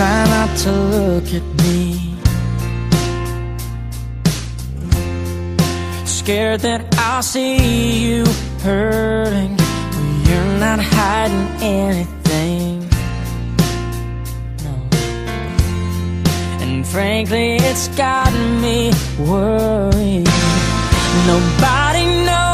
Try not to look at me. Scared that I'll see you hurting you're not hiding anything. No. And frankly, it's gotten me worried. Nobody knows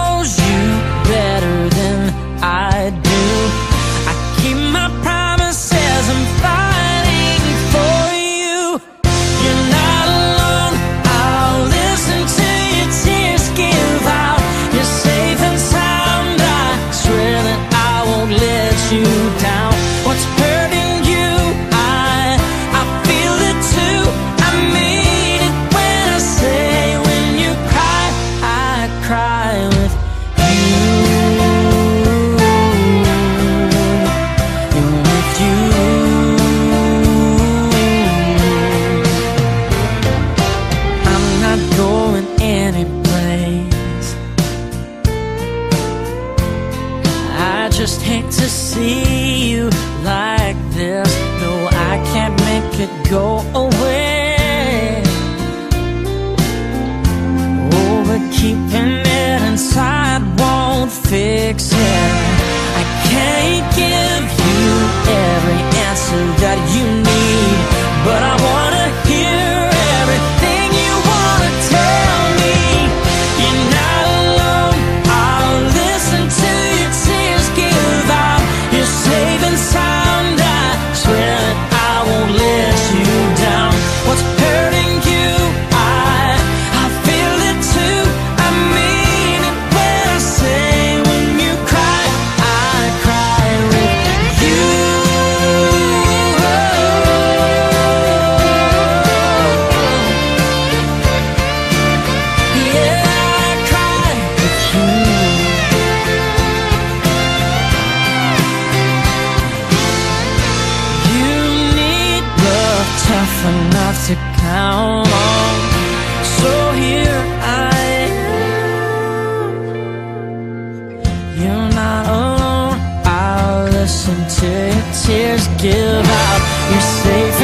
just hate to see you like this. No, I can't make it go away. enough to count on. So here I am. You're not alone. I'll listen to your tears give out. You're safe.